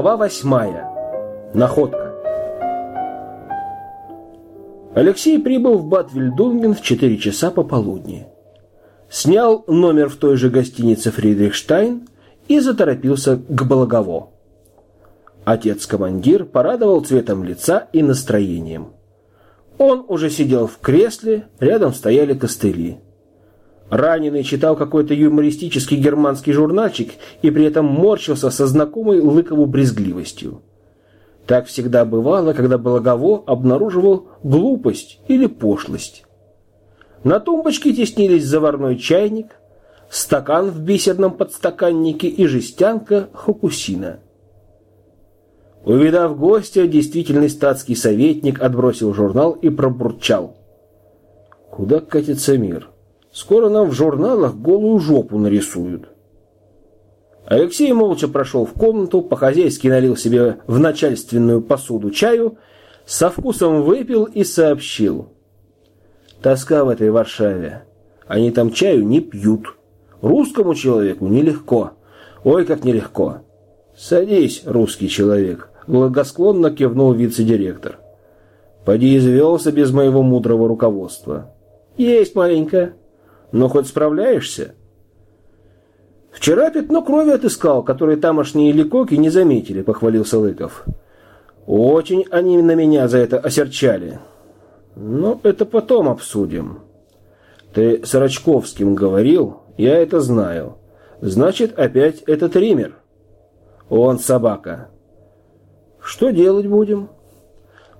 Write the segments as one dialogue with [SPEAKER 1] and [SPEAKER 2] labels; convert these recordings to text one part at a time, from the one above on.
[SPEAKER 1] Глава восьмая. Находка. Алексей прибыл в Бад Вильдунген в 4 часа пополудни. Снял номер в той же гостинице «Фридрихштайн» и заторопился к Балагово. Отец-командир порадовал цветом лица и настроением. Он уже сидел в кресле, рядом стояли костыли. Раненый читал какой-то юмористический германский журнальчик и при этом морщился со знакомой Лыкову брезгливостью. Так всегда бывало, когда Благово обнаруживал глупость или пошлость. На тумбочке теснились заварной чайник, стакан в бисерном подстаканнике и жестянка хокусина. Увидав гостя, действительный статский советник отбросил журнал и пробурчал. «Куда катится мир?» Скоро нам в журналах голую жопу нарисуют. Алексей молча прошел в комнату, по-хозяйски налил себе в начальственную посуду чаю, со вкусом выпил и сообщил. Тоска в этой Варшаве. Они там чаю не пьют. Русскому человеку нелегко. Ой, как нелегко. Садись, русский человек, благосклонно кивнул вице-директор. Поди извелся без моего мудрого руководства. Есть маленько. Но хоть справляешься? Вчера пятно крови отыскал, которое тамошние ликоки не заметили, похвалился Лыков. Очень они на меня за это осерчали. Но это потом обсудим. Ты с Рачковским говорил, я это знаю. Значит, опять этот Ример. Он собака. Что делать будем?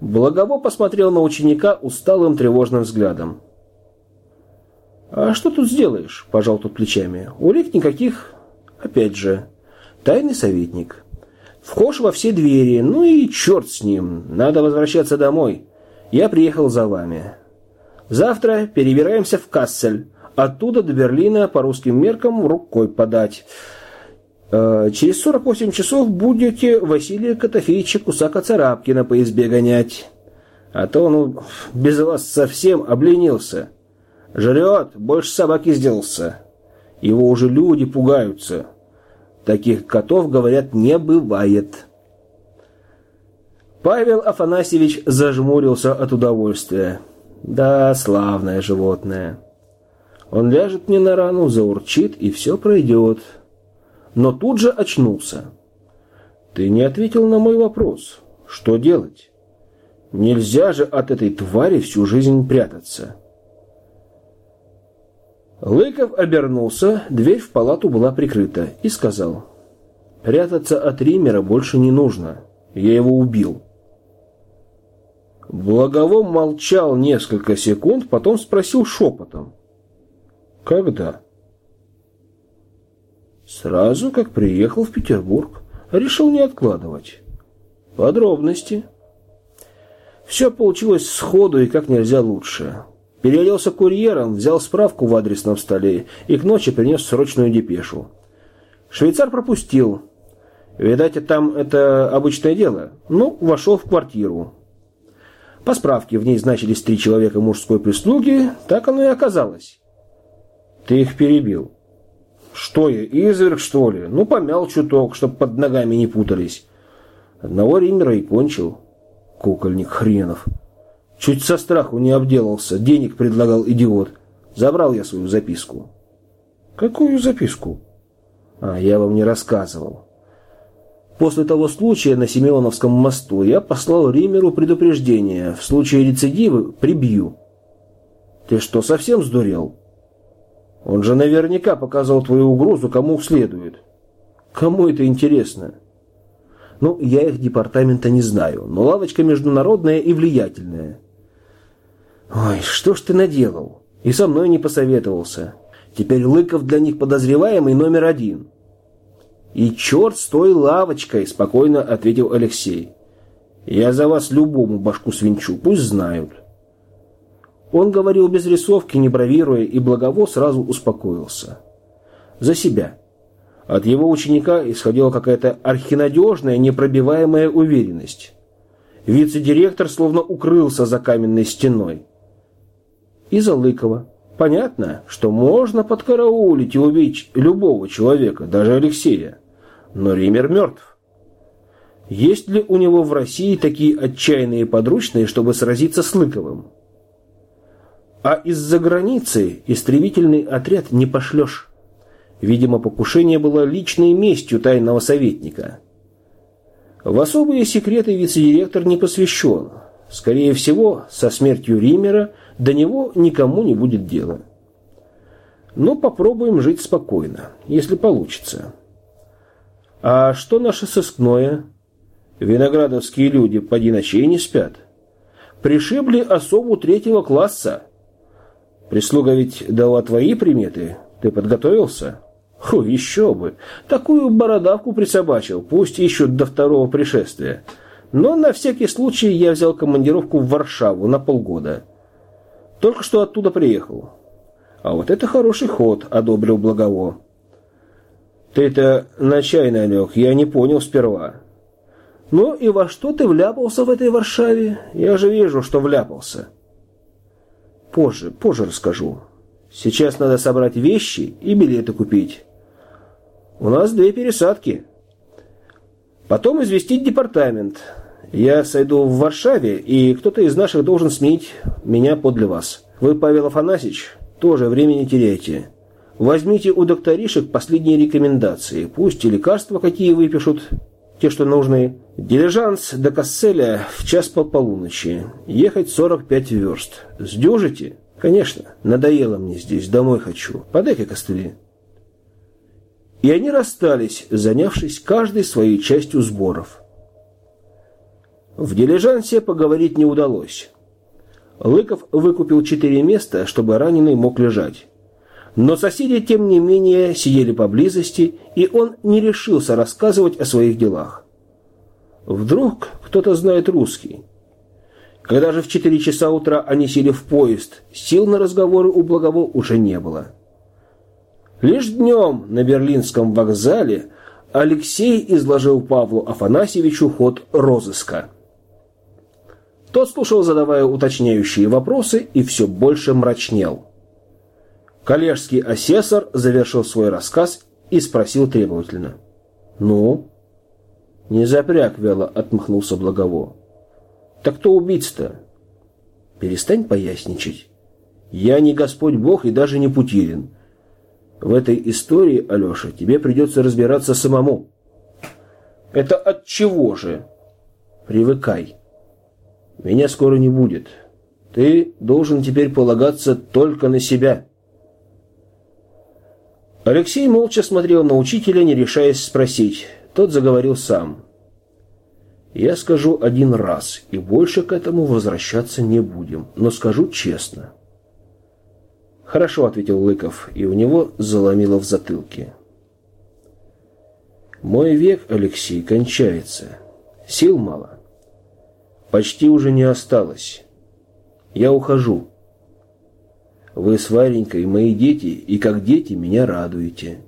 [SPEAKER 1] Благово посмотрел на ученика усталым тревожным взглядом. «А что тут сделаешь?» – пожал тут плечами. «Улик никаких. Опять же, тайный советник. Вхож во все двери, ну и черт с ним. Надо возвращаться домой. Я приехал за вами. Завтра перебираемся в Кассель. Оттуда до Берлина по русским меркам рукой подать. Э, через 48 часов будете Василия Котофеевича Кусака-Царапкина по избе гонять. А то он без вас совсем обленился». Жрет, больше собаки сделался. Его уже люди пугаются. Таких котов, говорят, не бывает. Павел Афанасьевич зажмурился от удовольствия. Да, славное животное. Он ляжет мне на рану, заурчит, и все пройдет. Но тут же очнулся. Ты не ответил на мой вопрос. Что делать? Нельзя же от этой твари всю жизнь прятаться. Лыков обернулся, дверь в палату была прикрыта, и сказал, «Прятаться от Римера больше не нужно. Я его убил». Благовом молчал несколько секунд, потом спросил шепотом. «Когда?» «Сразу, как приехал в Петербург. Решил не откладывать. Подробности». Все получилось сходу и как нельзя лучше. Переоделся курьером, взял справку в адресном столе и к ночи принес срочную депешу. Швейцар пропустил. Видать, там это обычное дело. Ну, вошел в квартиру. По справке в ней значились три человека мужской прислуги, так оно и оказалось. Ты их перебил. Что я, изверг, что ли? Ну, помял чуток, чтоб под ногами не путались. Одного римера и кончил. Кукольник хренов. Чуть со страху не обделался, денег предлагал идиот. Забрал я свою записку. Какую записку? А, я вам не рассказывал. После того случая на Семеновском мосту я послал Римеру предупреждение. В случае рецидивы прибью. Ты что, совсем сдурел? Он же наверняка показал твою угрозу кому следует. Кому это интересно? Ну, я их департамента не знаю, но лавочка международная и влиятельная. Ой, что ж ты наделал? И со мной не посоветовался. Теперь Лыков для них подозреваемый номер один. И черт с той лавочкой, спокойно ответил Алексей. Я за вас любому башку свинчу, пусть знают. Он говорил без рисовки, не бравируя, и Благово сразу успокоился. За себя. От его ученика исходила какая-то архинадежная, непробиваемая уверенность. Вице-директор словно укрылся за каменной стеной и Залыкова. Понятно, что можно подкараулить и убить любого человека, даже Алексея. Но Ример мертв. Есть ли у него в России такие отчаянные подручные, чтобы сразиться с Лыковым? А из-за границы истребительный отряд не пошлешь. Видимо, покушение было личной местью тайного советника. В особые секреты вице-директор не посвящен. Скорее всего, со смертью Римера до него никому не будет дела. Но попробуем жить спокойно, если получится. А что наше сыскное? Виноградовские люди поди ночей не спят. Пришибли особу третьего класса. Прислуга ведь дала твои приметы. Ты подготовился? Ху, еще бы. Такую бородавку присобачил, пусть ищут до второго пришествия. Но на всякий случай я взял командировку в Варшаву на полгода. Только что оттуда приехал. А вот это хороший ход, одобрил Благово. Ты-то на чай налег, я не понял сперва. Ну и во что ты вляпался в этой Варшаве? Я же вижу, что вляпался. Позже, позже расскажу. Сейчас надо собрать вещи и билеты купить. У нас две пересадки. Потом известить департамент. Я сойду в Варшаве, и кто-то из наших должен сменить меня подле вас. Вы, Павел Афанасьевич, тоже времени теряйте. Возьмите у докторишек последние рекомендации. Пусть и лекарства какие выпишут, те, что нужны. Дилижанс до Касселя в час по полуночи. Ехать 45 верст. Сдюжите? Конечно. Надоело мне здесь, домой хочу. Подай-ка костыли. И они расстались, занявшись каждой своей частью сборов. В дилижансе поговорить не удалось. Лыков выкупил четыре места, чтобы раненый мог лежать. Но соседи, тем не менее, сидели поблизости, и он не решился рассказывать о своих делах. Вдруг кто-то знает русский. Когда же в четыре часа утра они сели в поезд, сил на разговоры у Благово уже не было. Лишь днем на Берлинском вокзале Алексей изложил Павлу Афанасьевичу ход розыска. Тот слушал, задавая уточняющие вопросы, и все больше мрачнел. Коллежский асессор завершил свой рассказ и спросил требовательно. «Ну?» «Не запряг вяло», — отмахнулся Благово. «Так кто убийца-то?» «Перестань поясничать. Я не Господь Бог и даже не Путилин. В этой истории, Алеша, тебе придется разбираться самому. Это от чего же? Привыкай. Меня скоро не будет. Ты должен теперь полагаться только на себя. Алексей молча смотрел на учителя, не решаясь спросить. Тот заговорил сам. Я скажу один раз, и больше к этому возвращаться не будем, но скажу честно. «Хорошо», — ответил Лыков, и у него заломило в затылке. «Мой век, Алексей, кончается. Сил мало. Почти уже не осталось. Я ухожу. Вы с Варенькой мои дети, и как дети меня радуете.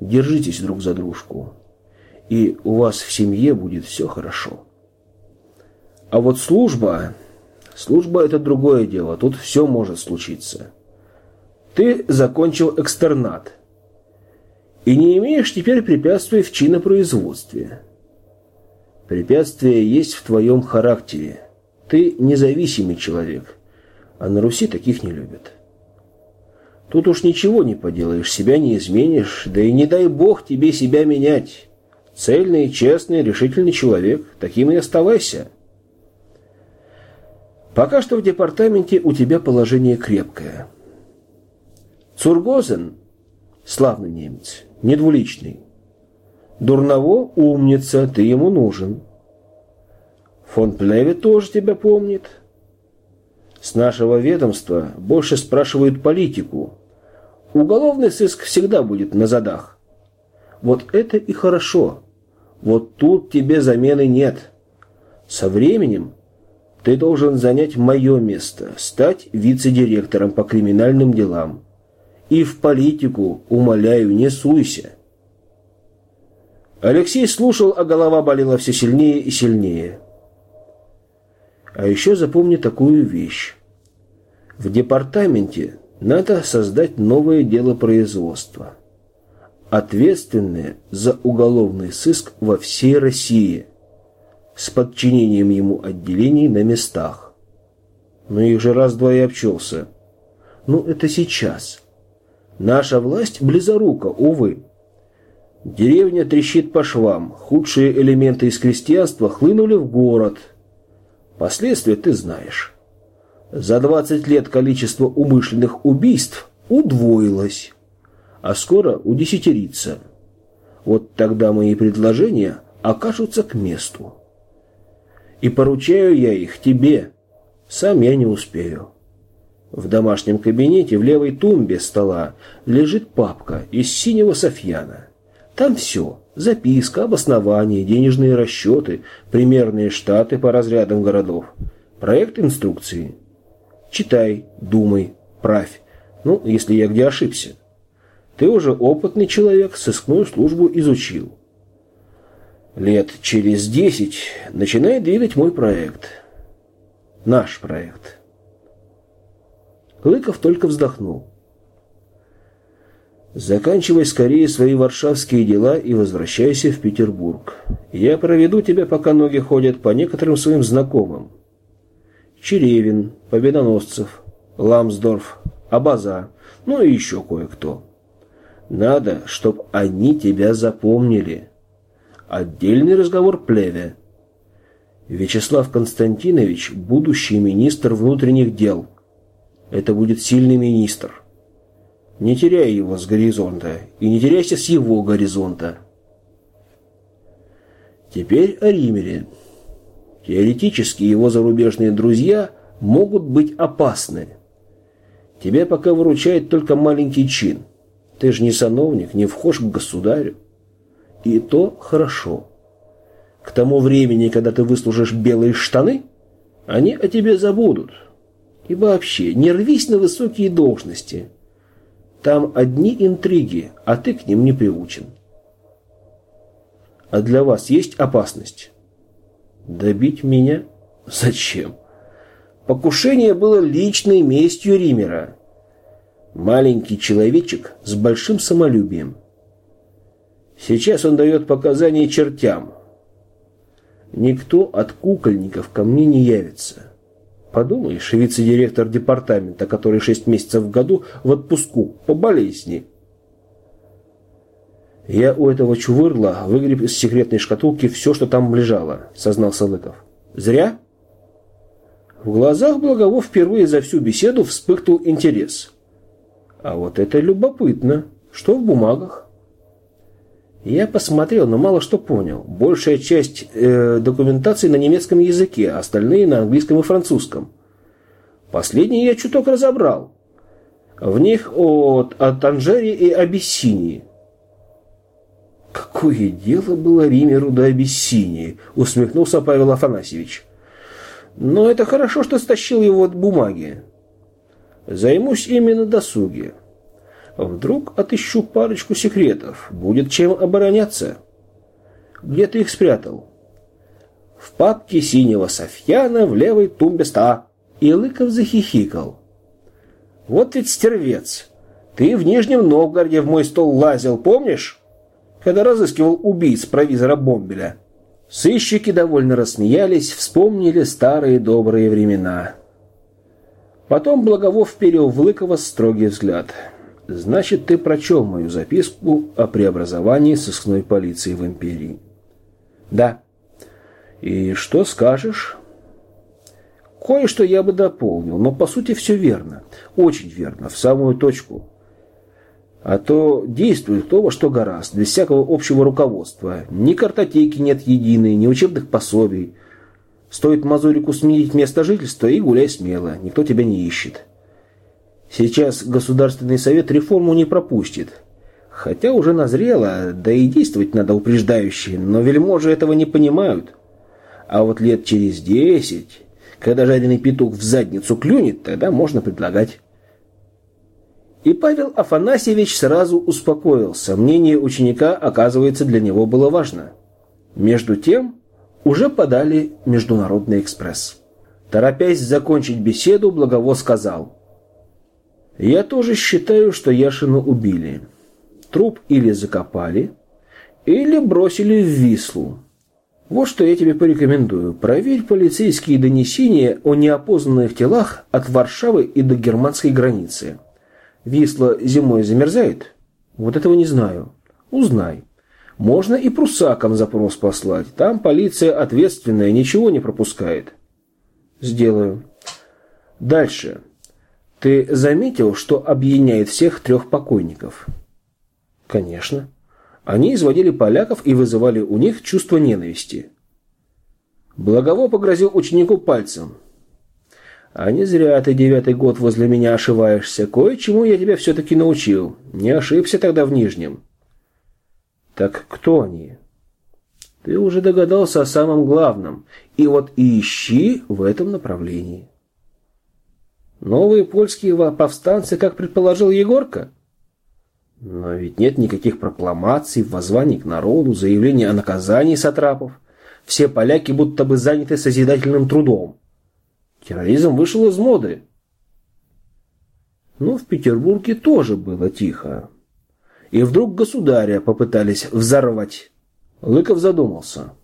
[SPEAKER 1] Держитесь друг за дружку, и у вас в семье будет все хорошо. А вот служба... Служба — это другое дело, тут все может случиться». Ты закончил экстернат и не имеешь теперь препятствий в чинопроизводстве. Препятствия есть в твоем характере. Ты независимый человек, а на Руси таких не любят. Тут уж ничего не поделаешь, себя не изменишь, да и не дай бог тебе себя менять. Цельный, честный, решительный человек, таким и оставайся. Пока что в департаменте у тебя положение крепкое. Цургозен – славный немец, недвуличный. Дурново – умница, ты ему нужен. Фон Плеве тоже тебя помнит. С нашего ведомства больше спрашивают политику. Уголовный сыск всегда будет на задах. Вот это и хорошо. Вот тут тебе замены нет. Со временем ты должен занять мое место, стать вице-директором по криминальным делам. И в политику, умоляю, не суйся. Алексей слушал, а голова болела все сильнее и сильнее. А еще запомни такую вещь. В департаменте надо создать новое дело производства, ответственное за уголовный сыск во всей России – с подчинением ему отделений на местах. Но их же раз-два и обчелся. Ну, это сейчас. Наша власть близорука, увы. Деревня трещит по швам, худшие элементы из крестьянства хлынули в город. Последствия ты знаешь. За 20 лет количество умышленных убийств удвоилось, а скоро удесятерится. Вот тогда мои предложения окажутся к месту. И поручаю я их тебе, сам я не успею. В домашнем кабинете в левой тумбе стола лежит папка из синего софьяна. Там все. Записка, обоснование, денежные расчеты, примерные штаты по разрядам городов, проект инструкции. Читай, думай, правь. Ну, если я где ошибся. Ты уже опытный человек, сыскную службу изучил. Лет через десять начинает двигать мой проект. Наш проект. Лыков только вздохнул. Заканчивай скорее свои варшавские дела и возвращайся в Петербург. Я проведу тебя, пока ноги ходят, по некоторым своим знакомым. Черевин, Победоносцев, Ламсдорф, Абаза, ну и еще кое-кто. Надо, чтоб они тебя запомнили. Отдельный разговор плеве. Вячеслав Константинович – будущий министр внутренних дел. Это будет сильный министр. Не теряй его с горизонта, и не теряйся с его горизонта. Теперь о Римере. Теоретически его зарубежные друзья могут быть опасны. Тебя пока выручает только маленький чин. Ты же не сановник, не вхож к государю. И то хорошо. К тому времени, когда ты выслужишь белые штаны, они о тебе забудут. И вообще, не рвись на высокие должности – там одни интриги, а ты к ним не приучен. А для вас есть опасность? Добить меня? Зачем? Покушение было личной местью Римера. Маленький человечек с большим самолюбием. Сейчас он дает показания чертям. Никто от кукольников ко мне не явится. Подумаешь, вице-директор департамента, который шесть месяцев в году в отпуску по болезни. Я у этого чувырла выгреб из секретной шкатулки все, что там лежало, сознался Лыков. Зря? В глазах Благовов впервые за всю беседу вспыхнул интерес. А вот это любопытно. Что в бумагах? Я посмотрел, но мало что понял. Большая часть э, документации на немецком языке, а остальные на английском и французском. Последний я чуток разобрал. В них от, о Танжере и Абиссинии. «Какое дело было Римеру до Абиссинии?» — усмехнулся Павел Афанасьевич. «Но это хорошо, что стащил его от бумаги. Займусь именно досуге». Вдруг отыщу парочку секретов. Будет чем обороняться. Где ты их спрятал? В папке синего Софьяна в левой тумбе ста. И Лыков захихикал. Вот ведь стервец. Ты в Нижнем Новгороде в мой стол лазил, помнишь? Когда разыскивал убийц провизора Бомбеля. Сыщики довольно рассмеялись, вспомнили старые добрые времена. Потом Благовов вперил в Лыкова строгий взгляд – Значит, ты прочел мою записку о преобразовании сыскной полиции в империи. Да. И что скажешь? Кое-что я бы дополнил, но по сути все верно. Очень верно, в самую точку. А то действует то, во что гораст, без всякого общего руководства. Ни картотеки нет единой, ни учебных пособий. Стоит Мазурику сменить место жительства и гуляй смело, никто тебя не ищет. Сейчас Государственный совет реформу не пропустит. Хотя уже назрело, да и действовать надо упреждающе, но вельможи этого не понимают. А вот лет через десять, когда жареный петух в задницу клюнет, тогда можно предлагать. И Павел Афанасьевич сразу успокоился. Мнение ученика, оказывается, для него было важно. Между тем, уже подали Международный экспресс. Торопясь закончить беседу, Благово сказал – я тоже считаю, что Яшина убили. Труп или закопали, или бросили в Вислу. Вот что я тебе порекомендую. Проверь полицейские донесения о неопознанных телах от Варшавы и до германской границы. Висла зимой замерзает? Вот этого не знаю. Узнай. Можно и прусакам запрос послать. Там полиция ответственная, ничего не пропускает. Сделаю. Дальше. Ты заметил, что объединяет всех трех покойников? Конечно. Они изводили поляков и вызывали у них чувство ненависти. Благово погрозил ученику пальцем. «А не зря ты девятый год возле меня ошиваешься. Кое-чему я тебя все-таки научил. Не ошибся тогда в Нижнем». «Так кто они?» «Ты уже догадался о самом главном. И вот ищи в этом направлении». «Новые польские повстанцы, как предположил Егорка?» Но ведь нет никаких прокламаций, воззваний к народу, заявлений о наказании сатрапов. Все поляки будто бы заняты созидательным трудом. Терроризм вышел из моды. Но в Петербурге тоже было тихо. И вдруг государя попытались взорвать. Лыков задумался.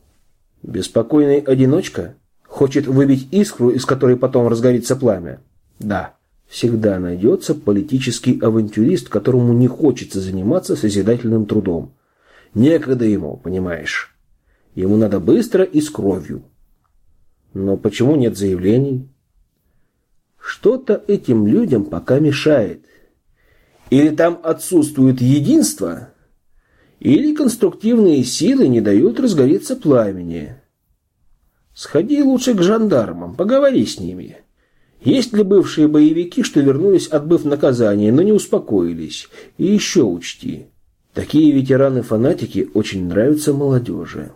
[SPEAKER 1] Беспокойный одиночка хочет выбить искру, из которой потом разгорится пламя. Да. Всегда найдется политический авантюрист, которому не хочется заниматься созидательным трудом. Некогда ему, понимаешь. Ему надо быстро и с кровью. Но почему нет заявлений? Что-то этим людям пока мешает. Или там отсутствует единство, или конструктивные силы не дают разгореться пламени. Сходи лучше к жандармам, поговори с ними. Есть ли бывшие боевики, что вернулись, отбыв наказание, но не успокоились? И еще учти, такие ветераны-фанатики очень нравятся молодежи.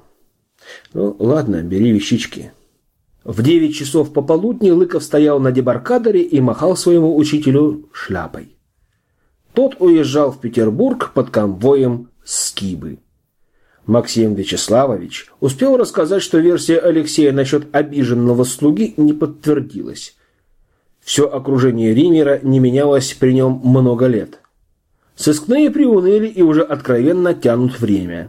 [SPEAKER 1] Ну, ладно, бери вещички. В девять часов пополудни Лыков стоял на дебаркадере и махал своему учителю шляпой. Тот уезжал в Петербург под конвоем Скибы. Максим Вячеславович успел рассказать, что версия Алексея насчет обиженного слуги не подтвердилась. Все окружение Римера не менялось при нем много лет. Сыскные приуныли и уже откровенно тянут время.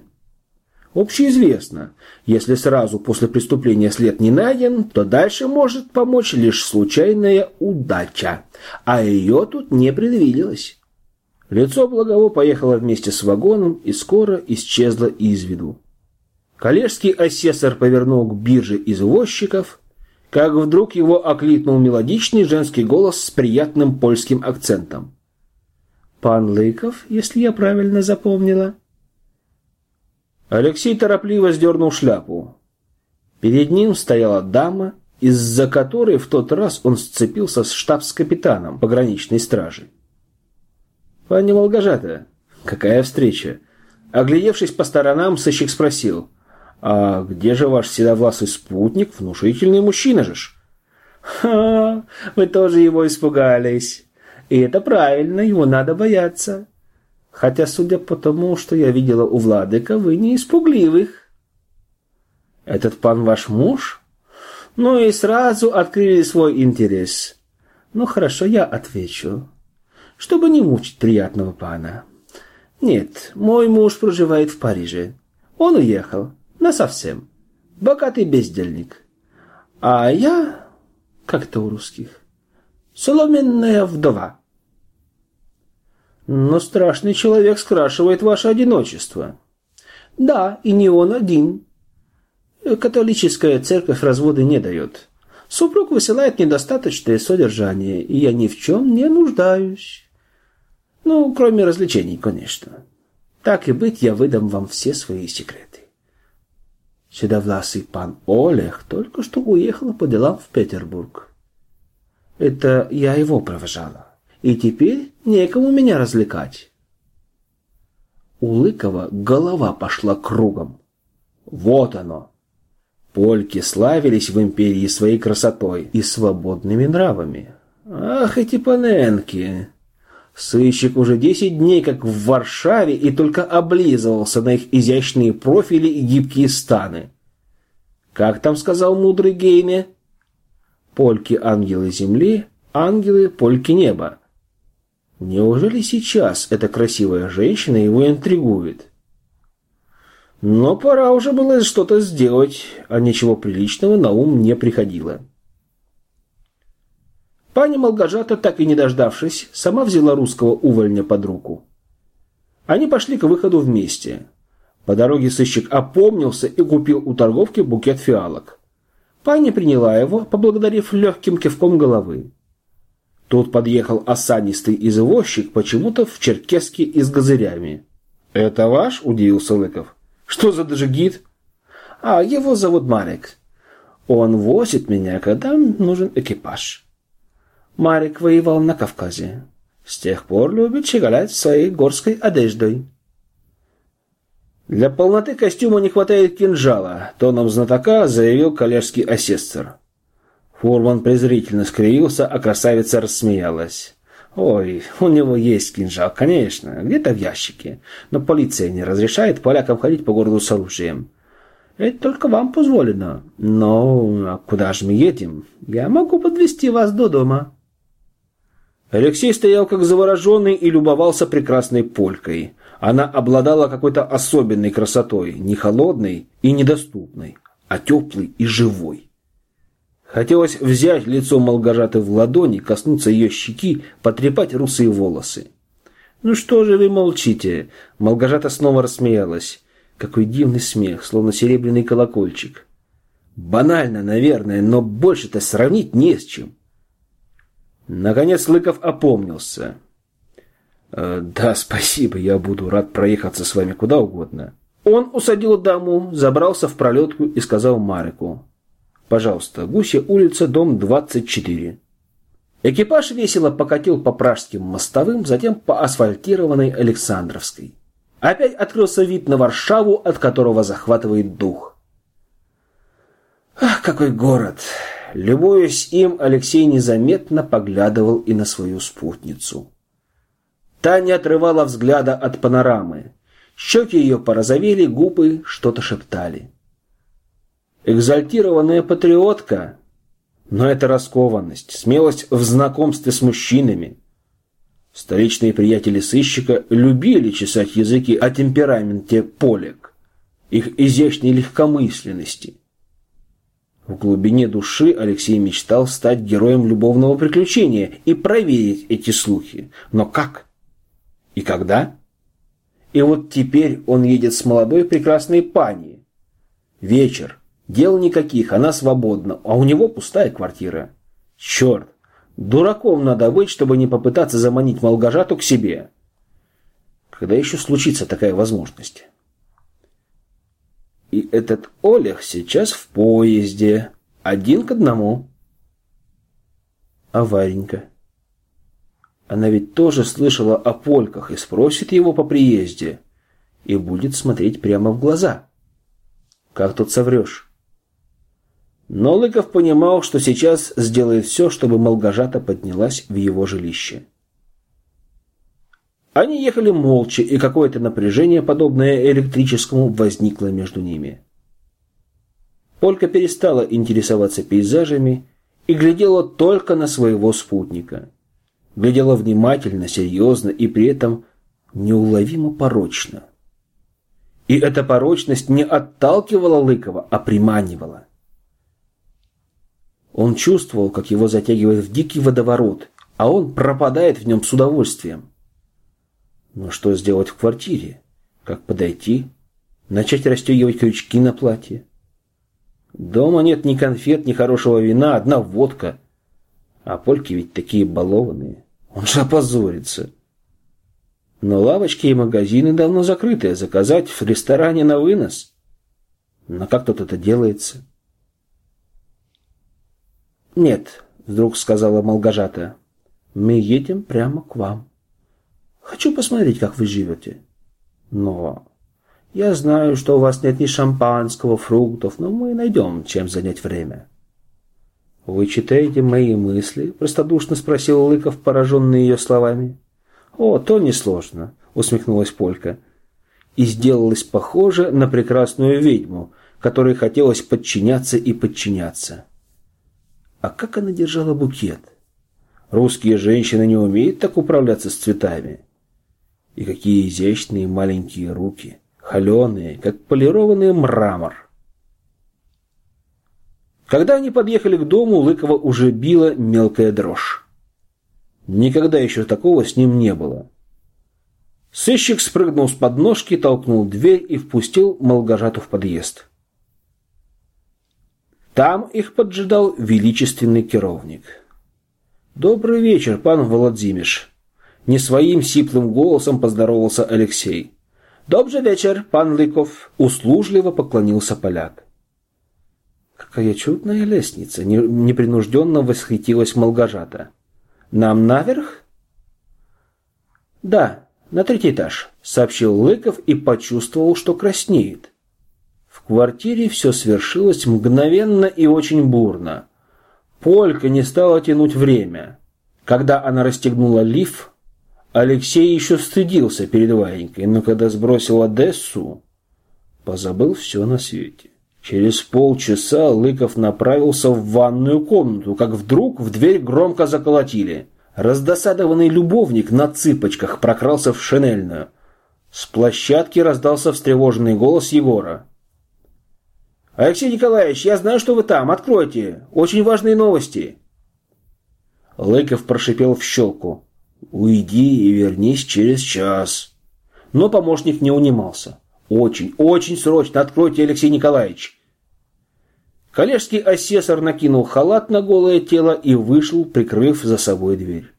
[SPEAKER 1] Общеизвестно, если сразу после преступления след не найден, то дальше может помочь лишь случайная удача, а ее тут не предвиделось. Лицо Благово поехало вместе с вагоном и скоро исчезло из виду. Коллежский асессор повернул к бирже извозчиков – как вдруг его окликнул мелодичный женский голос с приятным польским акцентом. «Пан Лыков, если я правильно запомнила». Алексей торопливо сдернул шляпу. Перед ним стояла дама, из-за которой в тот раз он сцепился с штабс-капитаном пограничной стражи. «Пани Волгожата, какая встреча?» Оглядевшись по сторонам, сыщик спросил – а где же ваш седовласый спутник, внушительный мужчина же ж? Ха, вы тоже его испугались. И это правильно, его надо бояться. Хотя, судя по тому, что я видела у Владыка, вы не испугливых. Этот пан ваш муж? Ну и сразу открыли свой интерес. Ну хорошо, я отвечу. Чтобы не мучить приятного пана. Нет, мой муж проживает в Париже. Он уехал. Насовсем. Богатый бездельник. А я, как это у русских, соломенная вдова. Но страшный человек скрашивает ваше одиночество. Да, и не он один. Католическая церковь разводы не дает. Супруг высылает недостаточное содержание, и я ни в чем не нуждаюсь. Ну, кроме развлечений, конечно. Так и быть, я выдам вам все свои секреты. Седовласый пан Олег только что уехал по делам в Петербург. Это я его провожала. И теперь некому меня развлекать. У Лыкова голова пошла кругом. Вот оно. Польки славились в империи своей красотой и свободными нравами. Ах, эти паненки! Сыщик уже десять дней как в Варшаве и только облизывался на их изящные профили и гибкие станы. Как там сказал мудрый Гейне? Польки ангелы земли, ангелы польки неба. Неужели сейчас эта красивая женщина его интригует? Но пора уже было что-то сделать, а ничего приличного на ум не приходило. Пани Молгожата, так и не дождавшись, сама взяла русского увольня под руку. Они пошли к выходу вместе. По дороге сыщик опомнился и купил у торговки букет фиалок. Пани приняла его, поблагодарив легким кивком головы. Тут подъехал осанистый извозчик, почему-то в черкеске и с газырями. «Это ваш?» – удивился Лыков. «Что за джигит?» «А, его зовут Марик. Он возит меня, когда нужен экипаж». Марик воевал на Кавказе. С тех пор любит щеголять своей горской одеждой. Для полноты костюма не хватает кинжала, тоном знатока заявил коллежский асессор. Фурман презрительно скривился, а красавица рассмеялась. «Ой, у него есть кинжал, конечно, где-то в ящике. Но полиция не разрешает полякам ходить по городу с оружием. Это только вам позволено. Но а куда же мы едем? Я могу подвести вас до дома». Алексей стоял как завороженный и любовался прекрасной полькой. Она обладала какой-то особенной красотой, не холодной и недоступной, а теплой и живой. Хотелось взять лицо Молгожаты в ладони, коснуться ее щеки, потрепать русые волосы. «Ну что же вы молчите?» Молгожата снова рассмеялась. Какой дивный смех, словно серебряный колокольчик. Банально, наверное, но больше-то сравнить не с чем. Наконец Лыков опомнился. «Э, «Да, спасибо, я буду рад проехаться с вами куда угодно». Он усадил даму, забрался в пролетку и сказал Марику. Пожалуйста, Гуся улица, дом 24. Экипаж весело покатил по пражским мостовым, затем по асфальтированной Александровской. Опять открылся вид на Варшаву, от которого захватывает дух. Ах, какой город! Любуясь им, Алексей незаметно поглядывал и на свою спутницу. Та не отрывала взгляда от панорамы. Щеки ее порозовели, губы что-то шептали. Экзальтированная патриотка. Но это раскованность, смелость в знакомстве с мужчинами. Столичные приятели сыщика любили чесать языки о темпераменте полек, их изящной легкомысленности. В глубине души Алексей мечтал стать героем любовного приключения и проверить эти слухи. Но как? И когда? И вот теперь он едет с молодой прекрасной пани. Вечер. Дел никаких, она свободна, а у него пустая квартира. Черт, дураком надо быть, чтобы не попытаться заманить Малгажату к себе. Когда еще случится такая возможность? И этот Олег сейчас в поезде, один к одному. А Варенька? Она ведь тоже слышала о польках и спросит его по приезде. И будет смотреть прямо в глаза. Как тут соврешь? Но Лыков понимал, что сейчас сделает все, чтобы Молгожата поднялась в его жилище. Они ехали молча, и какое-то напряжение, подобное электрическому, возникло между ними. Полька перестала интересоваться пейзажами и глядела только на своего спутника. Глядела внимательно, серьезно и при этом неуловимо порочно. И эта порочность не отталкивала Лыкова, а приманивала. Он чувствовал, как его затягивает в дикий водоворот, а он пропадает в нем с удовольствием. Но что сделать в квартире? Как подойти? Начать расстегивать крючки на платье? Дома нет ни конфет, ни хорошего вина, одна водка. А польки ведь такие балованные. Он же опозорится. Но лавочки и магазины давно закрыты. Заказать в ресторане на вынос? Но как тут это делается? «Нет», — вдруг сказала Молгожата, — «мы едем прямо к вам. Хочу посмотреть, как вы живете». «Но...» «Я знаю, что у вас нет ни шампанского, фруктов, но мы найдем, чем занять время». «Вы читаете мои мысли?» – простодушно спросил Лыков, пораженный ее словами. «О, то несложно», – усмехнулась Полька. И сделалась похожа на прекрасную ведьму, которой хотелось подчиняться и подчиняться. А как она держала букет? Русские женщины не умеют так управляться с цветами. И какие изящные маленькие руки. холеные, как полированный мрамор. Когда они подъехали к дому, Лыкова уже била мелкая дрожь. Никогда еще такого с ним не было. Сыщик спрыгнул с подножки, толкнул дверь и впустил Молгожату в подъезд. Там их поджидал величественный керовник. «Добрый вечер, пан Володимиш!» Не своим сиплым голосом поздоровался Алексей. «Добрый вечер, пан Лыков!» Услужливо поклонился поляк. «Какая чудная лестница!» Непринужденно восхитилась Молгожата. «Нам наверх?» «Да, на третий этаж», — сообщил Лыков и почувствовал, что краснеет. В квартире все свершилось мгновенно и очень бурно. Полька не стала тянуть время. Когда она расстегнула лиф, Алексей еще стыдился перед Ванькой, но когда сбросил Одессу, позабыл все на свете. Через полчаса Лыков направился в ванную комнату, как вдруг в дверь громко заколотили. Раздосадованный любовник на цыпочках прокрался в шинельную. С площадки раздался встревоженный голос Егора. «Алексей Николаевич, я знаю, что вы там. Откройте. Очень важные новости». Лыков прошипел в щелку. «Уйди и вернись через час». Но помощник не унимался. «Очень, очень срочно откройте, Алексей Николаевич». Коллежский асессор накинул халат на голое тело и вышел, прикрыв за собой дверь.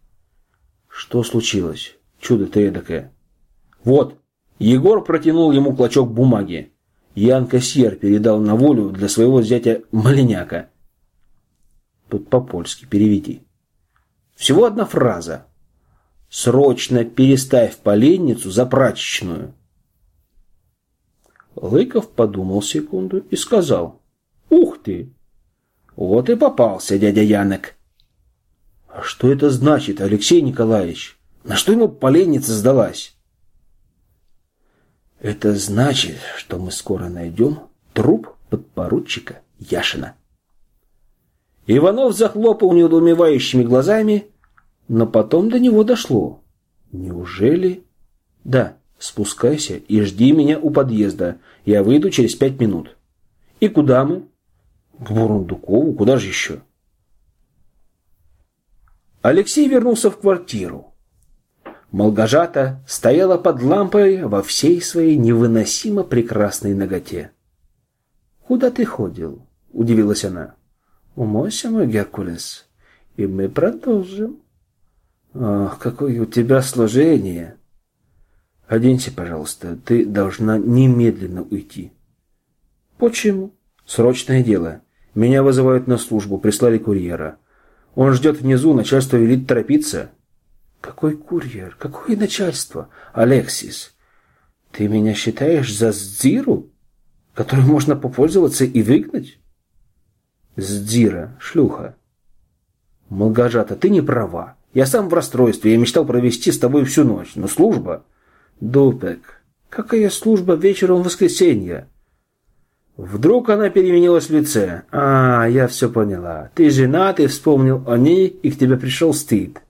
[SPEAKER 1] Что случилось? Чудо-то эдакое. Вот. Егор протянул ему клочок бумаги. Ян Кассьер передал на волю для своего зятя Малиняка. Тут по-польски переведи. Всего одна фраза. Срочно переставь поленницу за прачечную. Лыков подумал секунду и сказал. Ух ты! Вот и попался дядя Янок. А что это значит, Алексей Николаевич? На что ему поленница сдалась? Это значит, что мы скоро найдем труп подпоручика Яшина. Иванов захлопал недоумевающими глазами, но потом до него дошло. Неужели? Да, спускайся и жди меня у подъезда. Я выйду через пять минут. И куда мы? К Бурундукову, куда же еще? Алексей вернулся в квартиру. Молгожата стояла под лампой во всей своей невыносимо прекрасной ноготе. «Куда ты ходил?» – удивилась она. «Умойся, мой Геркулес, и мы продолжим». «Ах, какое у тебя служение!» «Оденься, пожалуйста, ты должна немедленно уйти». «Почему?» «Срочное дело. Меня вызывают на службу, прислали курьера. Он ждет внизу, начальство велит торопиться». «Какой курьер? Какое начальство? Алексис, ты меня считаешь за Сдиру, которой можно попользоваться и выгнать?» «Сдира, шлюха». «Молгожата, ты не права. Я сам в расстройстве. Я мечтал провести с тобой всю ночь. Но служба...» «Дупек, какая служба вечером воскресенья?» Вдруг она переменилась в лице. «А, я все поняла. Ты женат и вспомнил о ней, и к тебе пришел стыд.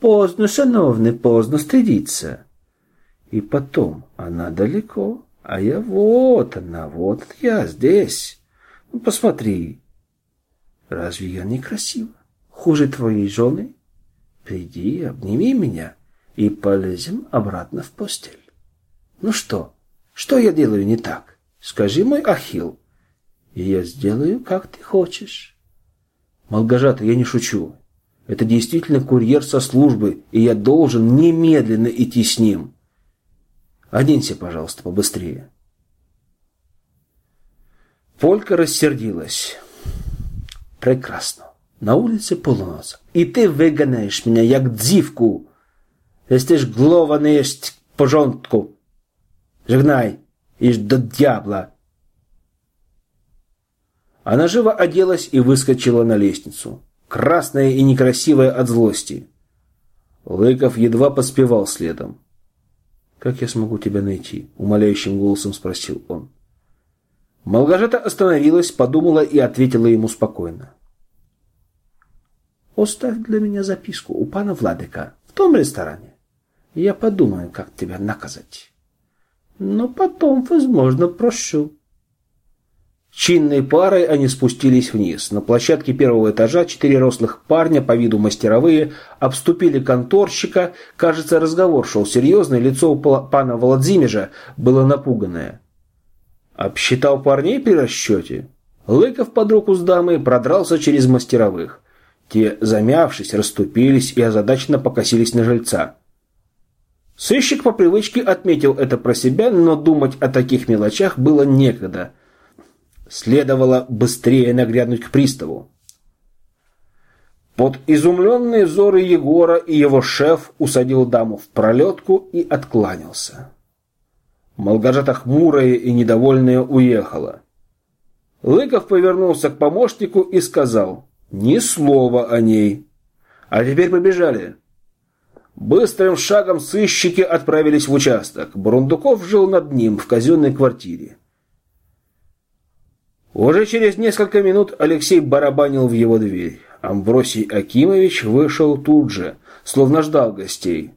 [SPEAKER 1] Поздно, шановный, поздно стыдиться. И потом, она далеко, а я вот она, вот я здесь. Ну, посмотри. Разве я не красива? Хуже твоей жены? Приди, обними меня и полезем обратно в постель. Ну что? Что я делаю не так? Скажи, мой Ахил, и я сделаю, как ты хочешь. Малгажата, я не шучу. Это действительно курьер со службы, и я должен немедленно идти с ним. Оденься, пожалуйста, побыстрее. Полька рассердилась. Прекрасно. На улице полночь. И ты выгоняешь меня, як дзивку. Если ж глова не есть пожонтку. Жигнай, ишь до дьявола. Она живо оделась и выскочила на лестницу красная и некрасивая от злости. Лыков едва поспевал следом. «Как я смогу тебя найти?» — умоляющим голосом спросил он. Малгажета остановилась, подумала и ответила ему спокойно. «Оставь для меня записку у пана Владыка в том ресторане. Я подумаю, как тебя наказать. но потом, возможно, прощу. Чинной парой они спустились вниз. На площадке первого этажа четыре рослых парня, по виду мастеровые, обступили конторщика. Кажется, разговор шел серьезный, лицо у пана Владимира было напуганное. Обсчитал парней при расчете. Лыков под руку с дамой продрался через мастеровых. Те, замявшись, расступились и озадаченно покосились на жильца. Сыщик по привычке отметил это про себя, но думать о таких мелочах было некогда – Следовало быстрее нагрянуть к приставу. Под изумленные взоры Егора и его шеф усадил даму в пролетку и откланялся. Молгожата хмурая и недовольная уехала. Лыков повернулся к помощнику и сказал «Ни слова о ней». «А теперь побежали». Быстрым шагом сыщики отправились в участок. Бурундуков жил над ним в казенной квартире. Уже через несколько минут Алексей барабанил в его дверь. Амбросий Акимович вышел тут же, словно ждал гостей.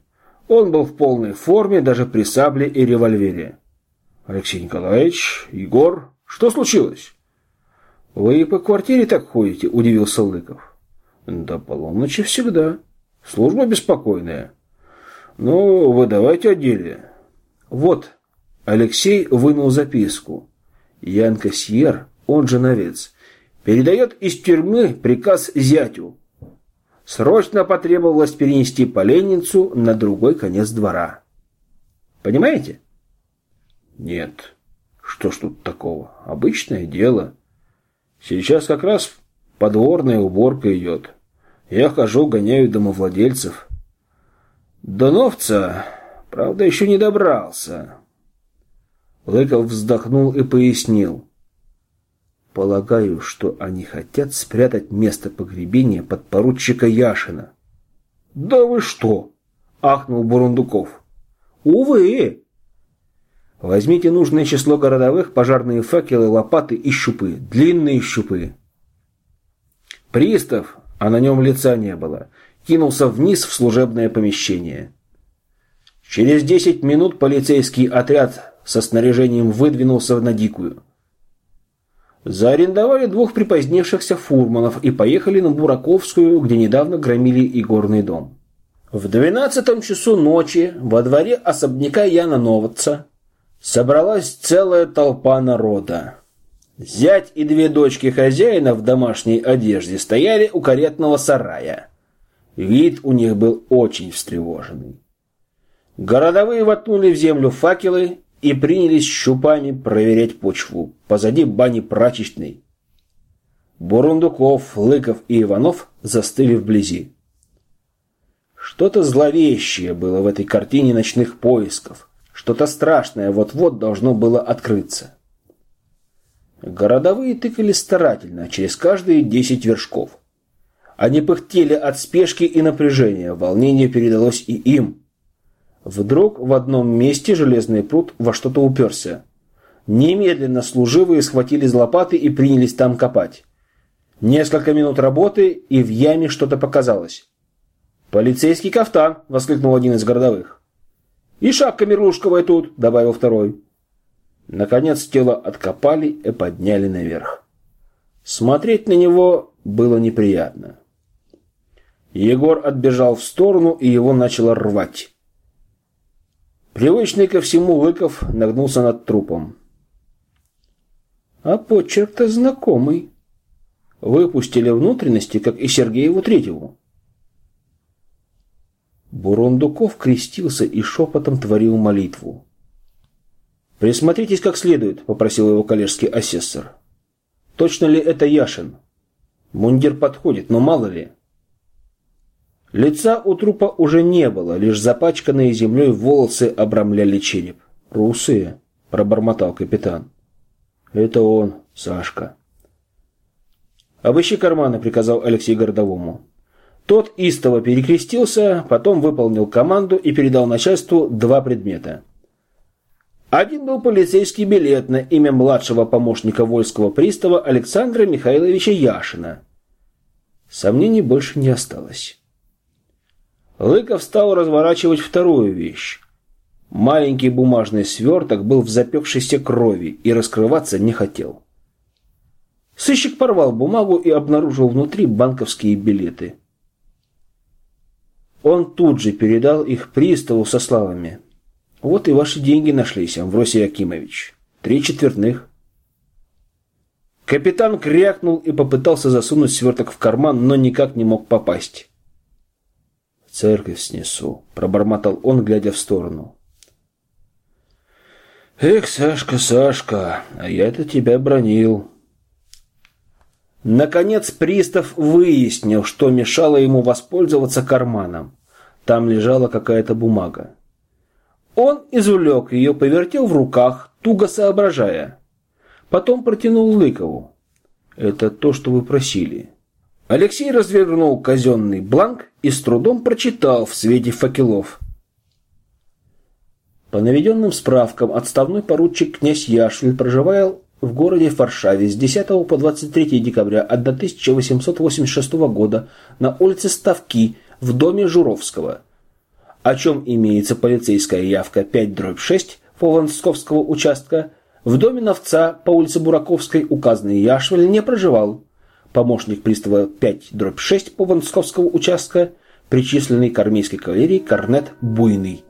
[SPEAKER 1] Он был в полной форме, даже при сабле и револьвере. «Алексей Николаевич, Егор, что случилось?» «Вы по квартире так ходите?» – удивился Лыков. «До полуночи всегда. Служба беспокойная. Ну, вы давайте о деле». «Вот». Алексей вынул записку. Ян Кассиер он же Новец, передает из тюрьмы приказ зятю. Срочно потребовалось перенести поленницу на другой конец двора. Понимаете? Нет. Что ж тут такого? Обычное дело. Сейчас как раз подворная уборка идет. Я хожу, гоняю домовладельцев. До новца, правда, еще не добрался. Лыков вздохнул и пояснил. Полагаю, что они хотят спрятать место погребения под поручика Яшина. Да вы что? ахнул Бурундуков. Увы. Возьмите нужное число городовых, пожарные факелы, лопаты и щупы, длинные щупы. Пристав, а на нем лица не было, кинулся вниз в служебное помещение. Через десять минут полицейский отряд со снаряжением выдвинулся на дикую. Заарендовали двух припозднившихся фурманов и поехали на Бураковскую, где недавно громили игорный дом. В двенадцатом часу ночи во дворе особняка Яна Новотца собралась целая толпа народа. Зять и две дочки хозяина в домашней одежде стояли у каретного сарая. Вид у них был очень встревоженный. Городовые воткнули в землю факелы и принялись щупами проверять почву позади бани прачечной. Бурундуков, Лыков и Иванов застыли вблизи. Что-то зловещее было в этой картине ночных поисков. Что-то страшное вот-вот должно было открыться. Городовые тыкали старательно, через каждые десять вершков. Они пыхтели от спешки и напряжения, волнение передалось и им. Вдруг в одном месте железный пруд во что-то уперся. Немедленно служивые схватились лопаты и принялись там копать. Несколько минут работы, и в яме что-то показалось. «Полицейский кафтан!» — воскликнул один из городовых. «И шапка мерлушковая тут!» — добавил второй. Наконец тело откопали и подняли наверх. Смотреть на него было неприятно. Егор отбежал в сторону, и его начало рвать. Привычный ко всему Лыков нагнулся над трупом. А почерк-то знакомый. Выпустили внутренности, как и Сергееву Третьему. Бурундуков крестился и шепотом творил молитву. «Присмотритесь как следует», — попросил его коллежский асессор. «Точно ли это Яшин? Мундир подходит, но мало ли». Лица у трупа уже не было, лишь запачканные землей волосы обрамляли череп. «Русые», — пробормотал капитан. «Это он, Сашка». «Обыщи карманы», — приказал Алексей Городовому. Тот истово перекрестился, потом выполнил команду и передал начальству два предмета. Один был полицейский билет на имя младшего помощника вольского пристава Александра Михайловича Яшина. Сомнений больше не осталось. Лыков стал разворачивать вторую вещь. Маленький бумажный сверток был в запекшейся крови и раскрываться не хотел. Сыщик порвал бумагу и обнаружил внутри банковские билеты. Он тут же передал их приставу со словами. «Вот и ваши деньги нашлись, Амвросий Акимович. Три четвертных». Капитан крякнул и попытался засунуть сверток в карман, но никак не мог попасть. «В церковь снесу», — пробормотал он, глядя в сторону. «Эх, Сашка, Сашка, а я-то тебя бронил». Наконец пристав выяснил, что мешало ему воспользоваться карманом. Там лежала какая-то бумага. Он извлек ее, повертел в руках, туго соображая. Потом протянул Лыкову. «Это то, что вы просили». Алексей развернул казенный бланк и с трудом прочитал в свете факелов. По наведенным справкам, отставной поручик князь Яшвиль проживал в городе Варшаве с 10 по 23 декабря 1886 года на улице Ставки в доме Журовского, о чем имеется полицейская явка 5-6 Повансковского участка, в доме Новца по улице Бураковской указанный Яшвиль не проживал. Помощник пристава 5-6 Повансковского участка, причисленный к армейской кавалерии Корнет Буйный.